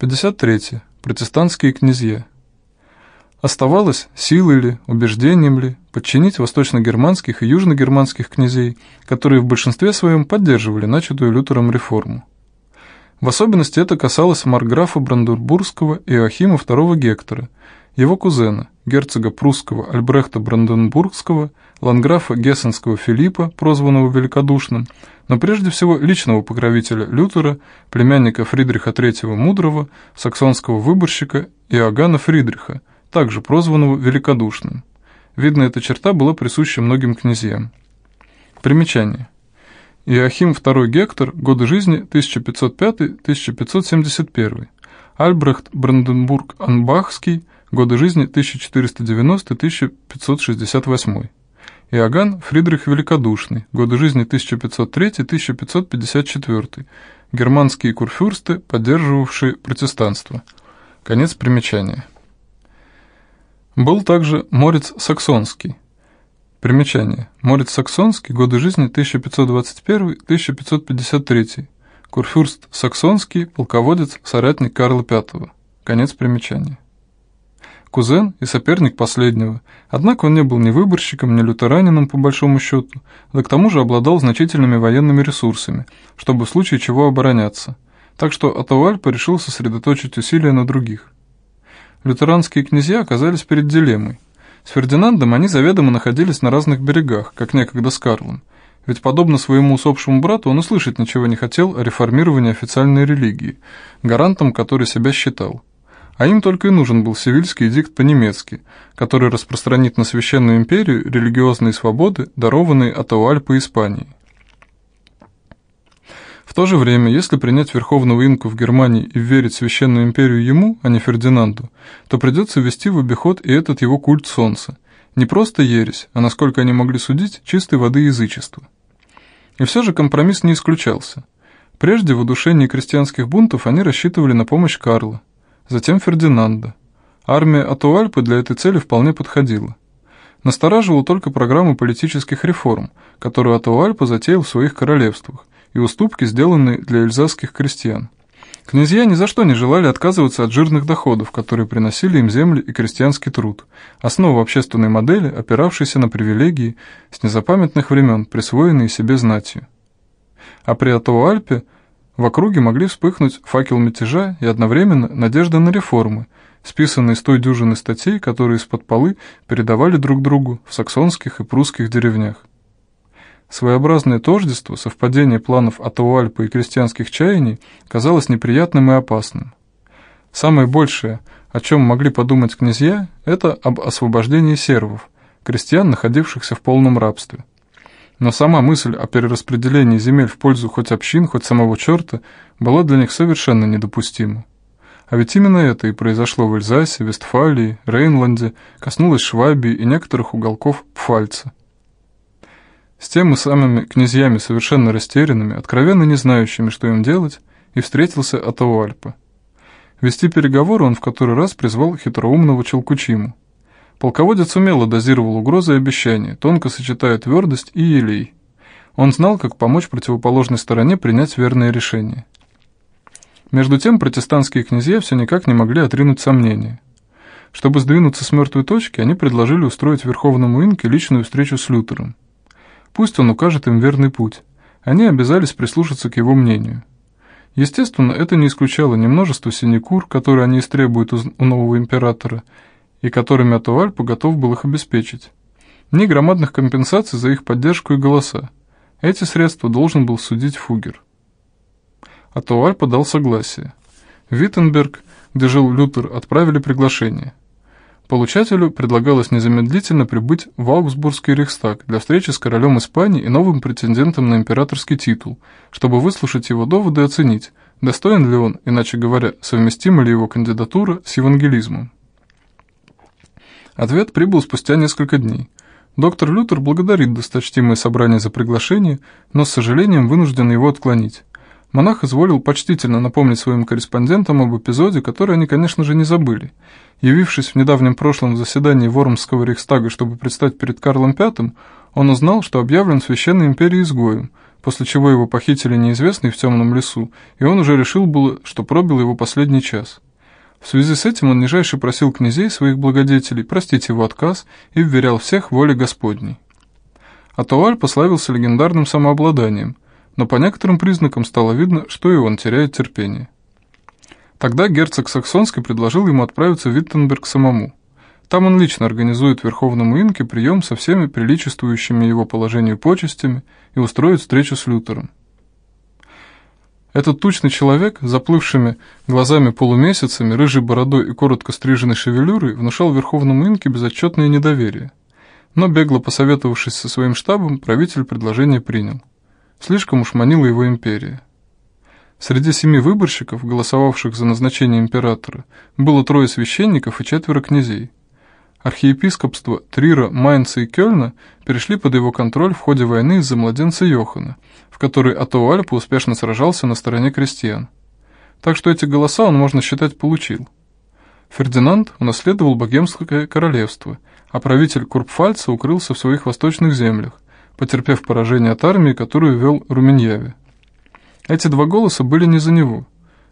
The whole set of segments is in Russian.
53. Протестантские князья. Оставалось силой ли, убеждением ли подчинить восточно-германских и южно-германских князей, которые в большинстве своем поддерживали начатую Лютером реформу. В особенности это касалось марграфа Бранденбургского Иоахима II Гектора, его кузена, герцога прусского Альбрехта Бранденбургского, ландграфа Гессенского Филиппа, прозванного Великодушным, но прежде всего личного покровителя Лютера, племянника Фридриха III Мудрого, саксонского выборщика Иоганна Фридриха, также прозванного Великодушным. Видно, эта черта была присуща многим князьям. Примечание. Иоахим II Гектор, годы жизни 1505-1571. Альбрехт Бранденбург-Анбахский, годы жизни 1490-1568. Иоганн Фридрих Великодушный, годы жизни 1503-1554. Германские курфюрсты, поддерживавшие протестанство. Конец примечания. Был также Морец Саксонский. Примечание. Морец Саксонский, годы жизни 1521-1553. Курфюрст Саксонский, полководец, соратник Карла V. Конец примечания. Кузен и соперник последнего, однако он не был ни выборщиком, ни лютеранином по большому счету, да к тому же обладал значительными военными ресурсами, чтобы в случае чего обороняться, так что Атауальпа решил сосредоточить усилия на других – лютеранские князья оказались перед дилеммой. С Фердинандом они заведомо находились на разных берегах, как некогда с Карлом, ведь, подобно своему усопшему брату, он услышать ничего не хотел о реформировании официальной религии, гарантом которой себя считал. А им только и нужен был Севильский эдикт по-немецки, который распространит на Священную империю религиозные свободы, дарованные от Ауальпа Испании. В то же время, если принять Верховного Инку в Германии и верить Священную Империю ему, а не Фердинанду, то придется ввести в обиход и этот его культ солнца. Не просто ересь, а, насколько они могли судить, чистой воды язычества. И все же компромисс не исключался. Прежде в удушении крестьянских бунтов они рассчитывали на помощь Карла, затем Фердинанда. Армия Атуальпы для этой цели вполне подходила. Настораживала только программа политических реформ, которую Атуальпа затеял в своих королевствах, и уступки, сделанные для эльзасских крестьян. Князья ни за что не желали отказываться от жирных доходов, которые приносили им земли и крестьянский труд, основу общественной модели, опиравшейся на привилегии с незапамятных времен, присвоенные себе знатью. А при Атоуальпе в округе могли вспыхнуть факел мятежа и одновременно надежда на реформы, списанные с той дюжины статей, которые из-под полы передавали друг другу в саксонских и прусских деревнях. Своеобразное тождество, совпадение планов Атауальпа и крестьянских чаяний казалось неприятным и опасным. Самое большее, о чем могли подумать князья, это об освобождении сервов, крестьян, находившихся в полном рабстве. Но сама мысль о перераспределении земель в пользу хоть общин, хоть самого черта была для них совершенно недопустима. А ведь именно это и произошло в Эльзасе, Вестфалии, Рейнланде, коснулось Швабии и некоторых уголков Пфальца. С теми самыми князьями, совершенно растерянными, откровенно не знающими, что им делать, и встретился Атауальпа. Вести переговоры он в который раз призвал хитроумного Челкучиму. Полководец умело дозировал угрозы и обещания, тонко сочетая твердость и елей. Он знал, как помочь противоположной стороне принять верное решение. Между тем протестантские князья все никак не могли отринуть сомнения. Чтобы сдвинуться с мертвой точки, они предложили устроить Верховному Инке личную встречу с Лютером. Пусть он укажет им верный путь. Они обязались прислушаться к его мнению. Естественно, это не исключало ни множество синекур, которые они истребуют у нового императора, и которыми Атуальпа готов был их обеспечить, ни громадных компенсаций за их поддержку и голоса. Эти средства должен был судить Фугер. Атуальпа дал согласие. Виттенберг, где жил Лютер, отправили приглашение. Получателю предлагалось незамедлительно прибыть в Аугсбургский Рейхстаг для встречи с королем Испании и новым претендентом на императорский титул, чтобы выслушать его доводы и оценить, достоин ли он, иначе говоря, совместима ли его кандидатура с евангелизмом. Ответ прибыл спустя несколько дней. Доктор Лютер благодарит досточтимое собрание за приглашение, но с сожалением вынужден его отклонить. Монах изволил почтительно напомнить своим корреспондентам об эпизоде, который они, конечно же, не забыли. Явившись в недавнем прошлом заседании Вормского рейхстага, чтобы предстать перед Карлом V, он узнал, что объявлен Священной империи изгоем, после чего его похитили неизвестные в темном лесу, и он уже решил было, что пробил его последний час. В связи с этим он нижайше просил князей своих благодетелей простить его отказ и вверял всех воле Господней. Атуаль пославился легендарным самообладанием, но по некоторым признакам стало видно, что и он теряет терпение. Тогда герцог Саксонский предложил ему отправиться в Виттенберг самому. Там он лично организует Верховному Инке прием со всеми приличествующими его положению почестями и устроит встречу с Лютером. Этот тучный человек, заплывшими глазами полумесяцами, рыжей бородой и коротко стриженной шевелюрой, внушал Верховному Инке безотчетное недоверие. Но, бегло посоветовавшись со своим штабом, правитель предложение принял. Слишком уж манила его империя. Среди семи выборщиков, голосовавших за назначение императора, было трое священников и четверо князей. Архиепископство Трира, Майнца и Кёльна перешли под его контроль в ходе войны из-за младенца Йохана, в которой Атоальпа успешно сражался на стороне крестьян. Так что эти голоса он, можно считать, получил. Фердинанд унаследовал богемское королевство, а правитель Курпфальца укрылся в своих восточных землях, потерпев поражение от армии, которую вел Руменьяве. Эти два голоса были не за него.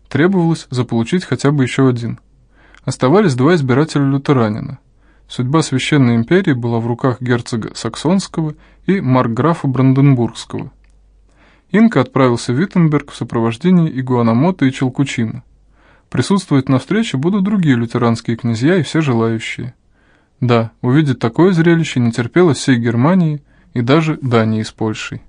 Требовалось заполучить хотя бы еще один. Оставались два избирателя лютеранина – Судьба Священной империи была в руках герцога Саксонского и маркграфа Бранденбургского. Инка отправился в Виттенберг в сопровождении Игуанамота и Челкучима. Присутствовать на встрече будут другие лютеранские князья и все желающие. Да, увидеть такое зрелище не терпелось всей Германии и даже Дании с Польшей.